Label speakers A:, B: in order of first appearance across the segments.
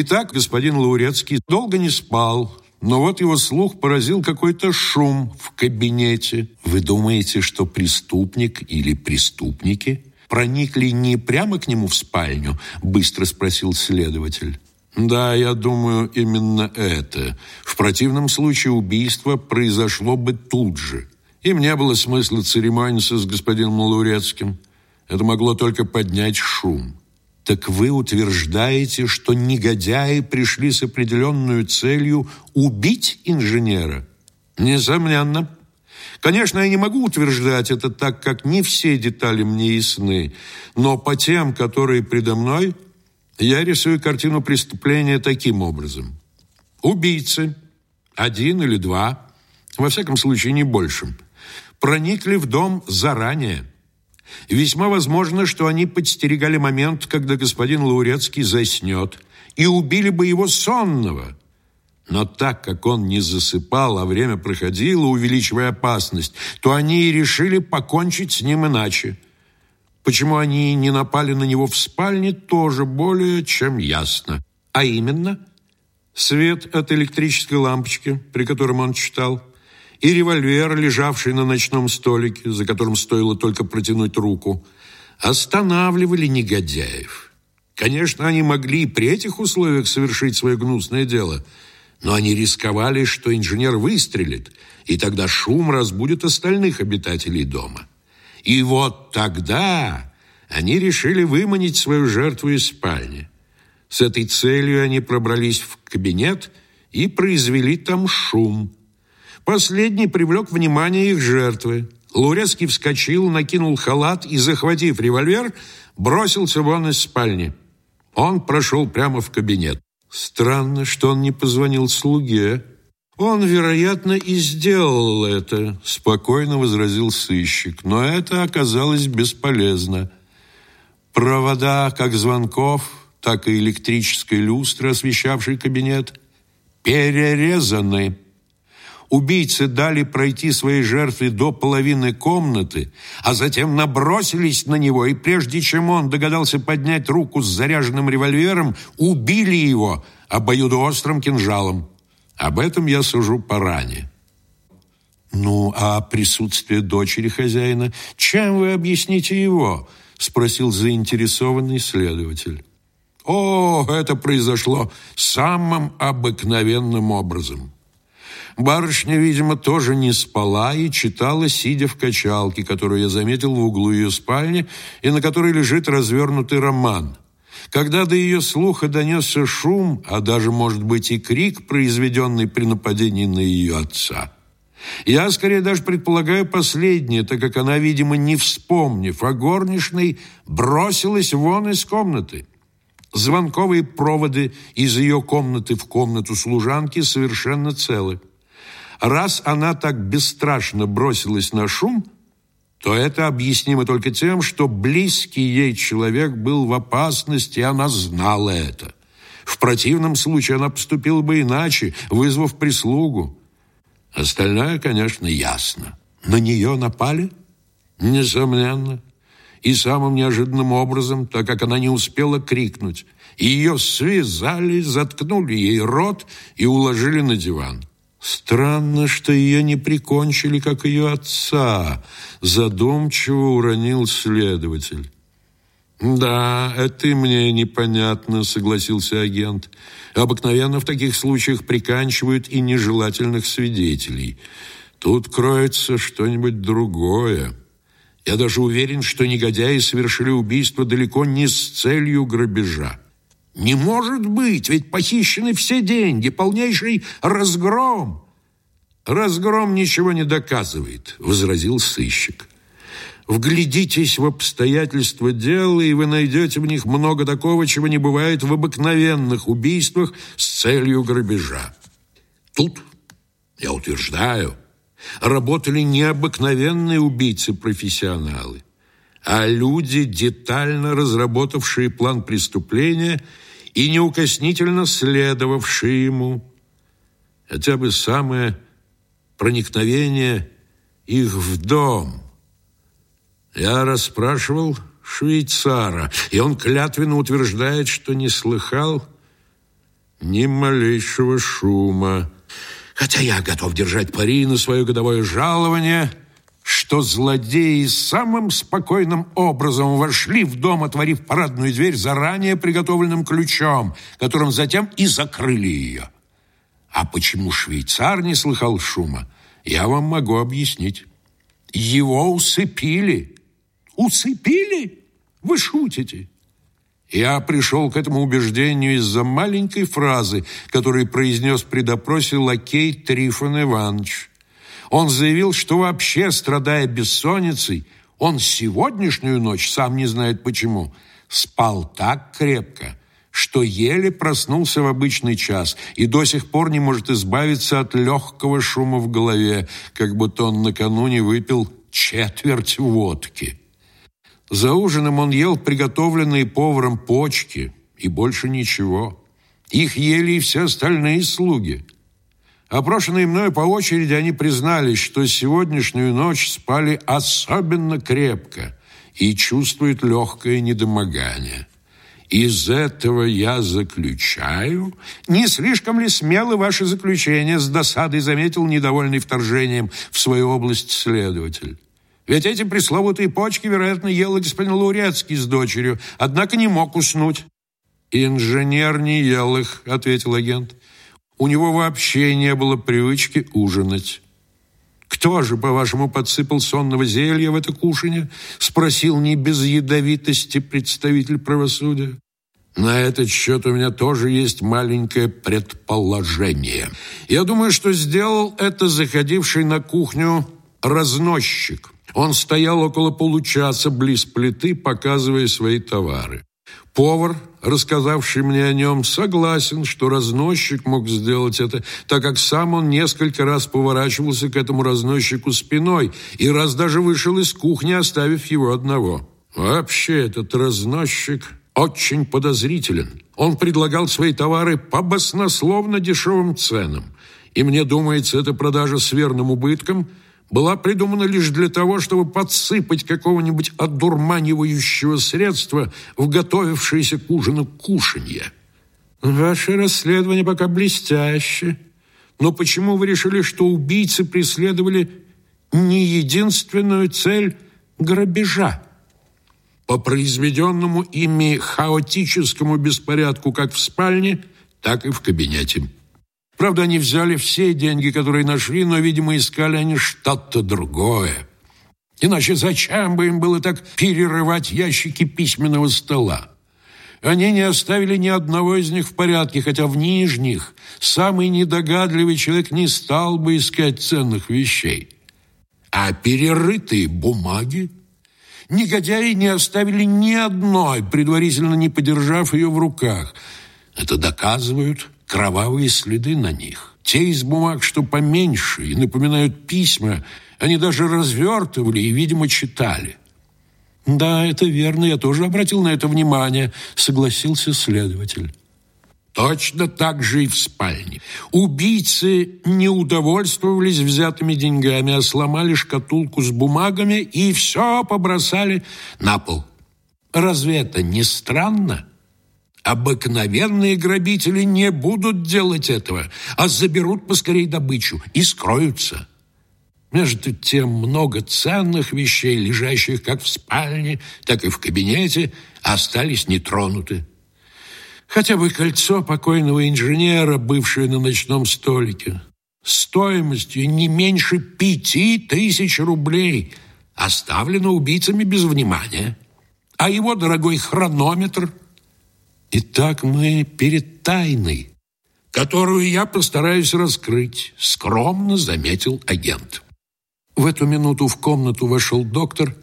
A: Итак, господин Лаурецкий долго не спал, но вот его слух поразил какой-то шум в кабинете. Вы думаете, что преступник или преступники проникли не прямо к нему в спальню? Быстро спросил следователь. Да, я думаю, именно это. В противном случае убийство произошло бы тут же. И мне было смысла церемониться с господином Лаурецким. Это могло только поднять шум так вы утверждаете, что негодяи пришли с определенную целью убить инженера? Несомненно. Конечно, я не могу утверждать это так, как не все детали мне ясны, но по тем, которые предо мной, я рисую картину преступления таким образом. Убийцы, один или два, во всяком случае не большим, проникли в дом заранее – Весьма возможно, что они подстерегали момент, когда господин Лаурецкий заснет, и убили бы его сонного. Но так как он не засыпал, а время проходило, увеличивая опасность, то они и решили покончить с ним иначе. Почему они не напали на него в спальне, тоже более чем ясно. А именно, свет от электрической лампочки, при котором он читал – и револьвер, лежавший на ночном столике, за которым стоило только протянуть руку, останавливали негодяев. Конечно, они могли и при этих условиях совершить свое гнусное дело, но они рисковали, что инженер выстрелит, и тогда шум разбудит остальных обитателей дома. И вот тогда они решили выманить свою жертву из спальни. С этой целью они пробрались в кабинет и произвели там шум – Последний привлек внимание их жертвы. Лурецкий вскочил, накинул халат и, захватив револьвер, бросился вон из спальни. Он прошел прямо в кабинет. Странно, что он не позвонил слуге. Он, вероятно, и сделал это, спокойно возразил сыщик, но это оказалось бесполезно. Провода как звонков, так и электрической люстры, освещавшей кабинет, перерезаны убийцы дали пройти своей жертве до половины комнаты, а затем набросились на него, и прежде чем он догадался поднять руку с заряженным револьвером, убили его обоюдоострым кинжалом. Об этом я сужу поранее. «Ну, а присутствие дочери хозяина, чем вы объясните его?» – спросил заинтересованный следователь. «О, это произошло самым обыкновенным образом». Барышня, видимо, тоже не спала и читала, сидя в качалке, которую я заметил в углу ее спальни и на которой лежит развернутый роман. Когда до ее слуха донесся шум, а даже, может быть, и крик, произведенный при нападении на ее отца. Я скорее даже предполагаю последнее, так как она, видимо, не вспомнив о горничной, бросилась вон из комнаты. Звонковые проводы из ее комнаты в комнату служанки совершенно целы. Раз она так бесстрашно бросилась на шум, то это объяснимо только тем, что близкий ей человек был в опасности, и она знала это. В противном случае она поступила бы иначе, вызвав прислугу. Остальное, конечно, ясно. На нее напали? Несомненно. И самым неожиданным образом, так как она не успела крикнуть. Ее связали, заткнули ей рот и уложили на диван. Странно, что ее не прикончили, как ее отца, задумчиво уронил следователь. «Да, это мне непонятно», — согласился агент. «Обыкновенно в таких случаях приканчивают и нежелательных свидетелей. Тут кроется что-нибудь другое. Я даже уверен, что негодяи совершили убийство далеко не с целью грабежа. Не может быть, ведь похищены все деньги, полнейший разгром. Разгром ничего не доказывает, возразил сыщик. Вглядитесь в обстоятельства дела, и вы найдете в них много такого, чего не бывает в обыкновенных убийствах с целью грабежа. Тут, я утверждаю, работали необыкновенные убийцы-профессионалы, а люди, детально разработавшие план преступления – и неукоснительно следовавший ему. Хотя бы самое проникновение их в дом. Я расспрашивал швейцара, и он клятвенно утверждает, что не слыхал ни малейшего шума. Хотя я готов держать пари на свое годовое жалование – что злодеи самым спокойным образом вошли в дом, отворив парадную дверь заранее приготовленным ключом, которым затем и закрыли ее. А почему швейцар не слыхал шума, я вам могу объяснить. Его усыпили. Усыпили? Вы шутите. Я пришел к этому убеждению из-за маленькой фразы, которую произнес при допросе лакей Трифон Иванович. Он заявил, что вообще страдая бессонницей. Он сегодняшнюю ночь, сам не знает почему, спал так крепко, что еле проснулся в обычный час и до сих пор не может избавиться от легкого шума в голове, как будто он накануне выпил четверть водки. За ужином он ел приготовленные поваром почки и больше ничего. Их ели и все остальные слуги – Опрошенные мною по очереди, они признались, что сегодняшнюю ночь спали особенно крепко и чувствуют легкое недомогание. Из этого я заключаю... Не слишком ли смело ваше заключение, с досадой заметил недовольный вторжением в свою область следователь. Ведь эти пресловутые почки, вероятно, ел господин Лаурецкий с дочерью, однако не мог уснуть. «Инженер не ел их», — ответил агент. У него вообще не было привычки ужинать. «Кто же, по-вашему, подсыпал сонного зелья в это кушанье?» — спросил не без ядовитости представитель правосудия. На этот счет у меня тоже есть маленькое предположение. Я думаю, что сделал это заходивший на кухню разносчик. Он стоял около получаса близ плиты, показывая свои товары. Повар, рассказавший мне о нем, согласен, что разносчик мог сделать это, так как сам он несколько раз поворачивался к этому разносчику спиной и раз даже вышел из кухни, оставив его одного. Вообще этот разносчик очень подозрителен. Он предлагал свои товары по баснословно дешевым ценам. И мне думается, эта продажа с верным убытком – была придумана лишь для того, чтобы подсыпать какого-нибудь одурманивающего средства в готовившееся к ужину кушанье. Ваше расследование пока блестяще. Но почему вы решили, что убийцы преследовали не единственную цель грабежа? По произведенному ими хаотическому беспорядку как в спальне, так и в кабинете. Правда, они взяли все деньги, которые нашли, но, видимо, искали они что-то другое. Иначе зачем бы им было так перерывать ящики письменного стола? Они не оставили ни одного из них в порядке, хотя в нижних самый недогадливый человек не стал бы искать ценных вещей. А перерытые бумаги негодяи не оставили ни одной, предварительно не подержав ее в руках. Это доказывают кровавые следы на них. Те из бумаг, что поменьше и напоминают письма, они даже развертывали и, видимо, читали. «Да, это верно, я тоже обратил на это внимание», — согласился следователь. Точно так же и в спальне. Убийцы не удовольствовались взятыми деньгами, а сломали шкатулку с бумагами и все побросали на пол. Разве это не странно? Обыкновенные грабители не будут делать этого, а заберут поскорей добычу и скроются. Между тем много ценных вещей, лежащих как в спальне, так и в кабинете, остались нетронуты. Хотя бы кольцо покойного инженера, бывшее на ночном столике, стоимостью не меньше пяти тысяч рублей, оставлено убийцами без внимания. А его дорогой хронометр – Итак, мы перед тайной, которую я постараюсь раскрыть, скромно заметил агент. В эту минуту в комнату вошел доктор,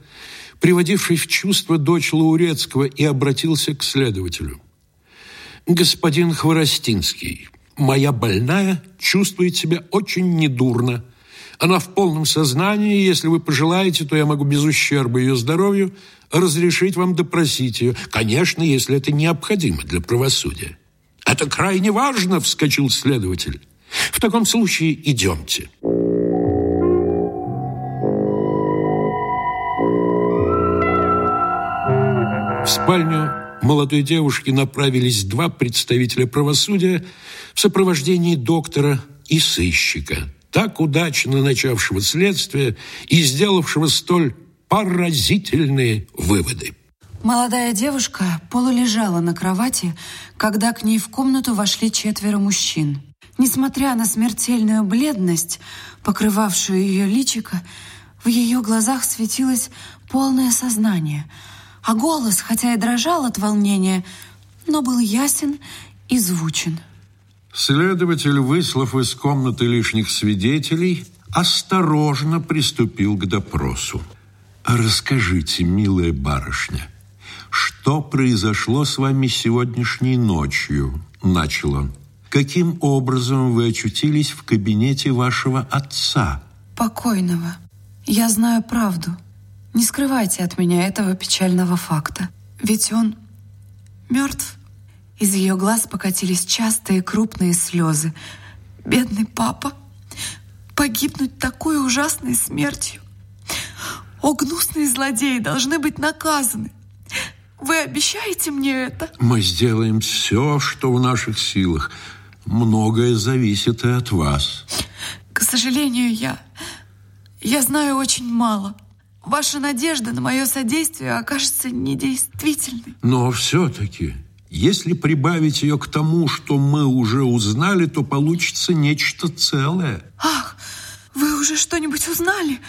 A: приводивший в чувство дочь Лаурецкого, и обратился к следователю. «Господин Хворостинский, моя больная чувствует себя очень недурно», она в полном сознании, если вы пожелаете, то я могу без ущерба ее здоровью разрешить вам допросить ее, конечно, если это необходимо для правосудия. Это крайне важно, вскочил следователь. В таком случае идемте. В спальню молодой девушки направились два представителя правосудия в сопровождении доктора и сыщика – так удачно начавшего следствие и сделавшего столь поразительные выводы.
B: Молодая девушка полулежала на кровати, когда к ней в комнату вошли четверо мужчин. Несмотря на смертельную бледность, покрывавшую ее личико, в ее глазах светилось полное сознание, а голос, хотя и дрожал от волнения, но был ясен и звучен.
A: Следователь, выслав из комнаты лишних свидетелей, осторожно приступил к допросу. «Расскажите, милая барышня, что произошло с вами сегодняшней ночью?» – начал он. «Каким образом вы очутились в кабинете вашего отца?»
B: «Покойного. Я знаю правду. Не скрывайте от меня этого печального факта. Ведь он мертв». Из ее глаз покатились частые крупные слезы. «Бедный папа! Погибнуть такой ужасной смертью! О, гнусные злодеи должны быть наказаны! Вы обещаете мне это?»
A: «Мы сделаем все, что в наших силах. Многое зависит и от вас».
B: «К сожалению, я... я знаю очень мало». Ваша надежда на мое содействие окажется недействительной.
A: Но все-таки если прибавить ее к тому, что мы уже узнали, то получится нечто целое.
B: Ах, вы уже что-нибудь узнали?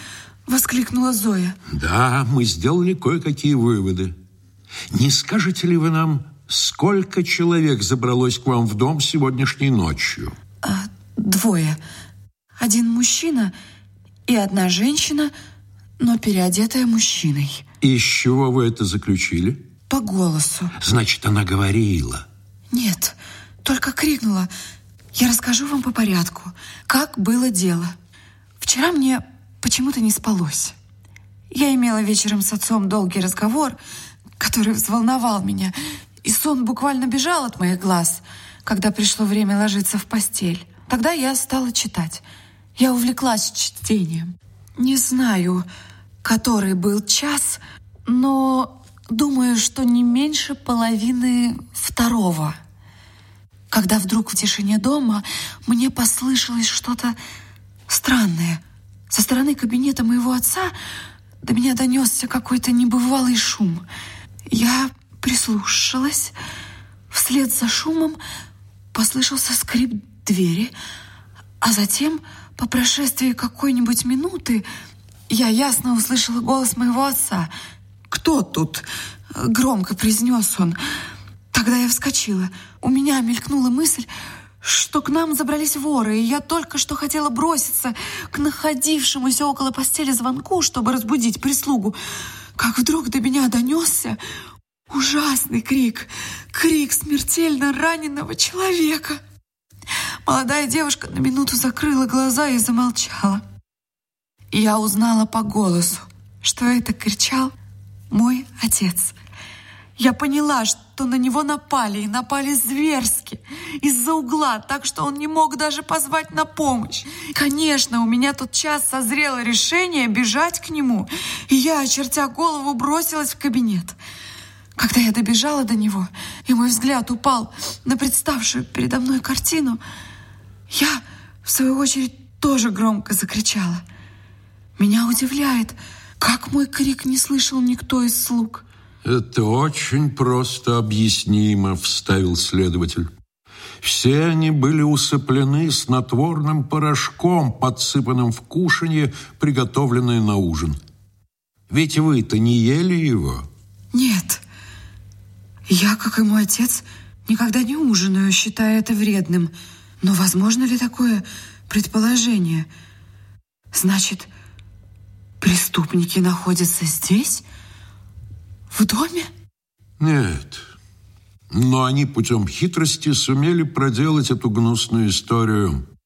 B: Воскликнула Зоя.
A: Да, мы сделали кое-какие выводы. Не скажете ли вы нам, сколько человек забралось к вам в дом сегодняшней ночью?
B: А, двое. Один мужчина и одна женщина, но переодетая мужчиной.
A: И Из чего вы это заключили?
B: по голосу.
A: Значит, она говорила.
B: Нет, только крикнула. Я расскажу вам по порядку, как было дело. Вчера мне почему-то не спалось. Я имела вечером с отцом долгий разговор, который взволновал меня, и сон буквально бежал от моих глаз, когда пришло время ложиться в постель. Тогда я стала читать. Я увлеклась чтением. Не знаю, который был час, но Думаю, что не меньше половины второго. Когда вдруг в тишине дома мне послышалось что-то странное. Со стороны кабинета моего отца до меня донесся какой-то небывалый шум. Я прислушалась. Вслед за шумом послышался скрип двери, а затем, по прошествии какой-нибудь минуты, я ясно услышала голос моего отца — кто тут?» Громко произнес он. Тогда я вскочила. У меня мелькнула мысль, что к нам забрались воры, и я только что хотела броситься к находившемуся около постели звонку, чтобы разбудить прислугу. Как вдруг до меня донесся ужасный крик. Крик смертельно раненого человека. Молодая девушка на минуту закрыла глаза и замолчала. Я узнала по голосу, что это кричал мой отец. Я поняла, что на него напали, и напали зверски, из-за угла, так что он не мог даже позвать на помощь. Конечно, у меня тут час созрело решение бежать к нему, и я, очертя голову, бросилась в кабинет. Когда я добежала до него, и мой взгляд упал на представшую передо мной картину, я, в свою очередь, тоже громко закричала. Меня удивляет, что как мой крик не слышал никто из слуг?
A: Это очень просто объяснимо, вставил следователь. Все они были усыплены снотворным порошком, подсыпанным в кушанье, приготовленное на ужин. Ведь вы-то не ели его?
B: Нет. Я, как и мой отец, никогда не ужинаю, считая это вредным. Но возможно ли такое предположение? Значит, Преступники находятся здесь? В доме?
A: Нет. Но они путем хитрости сумели проделать эту гнусную историю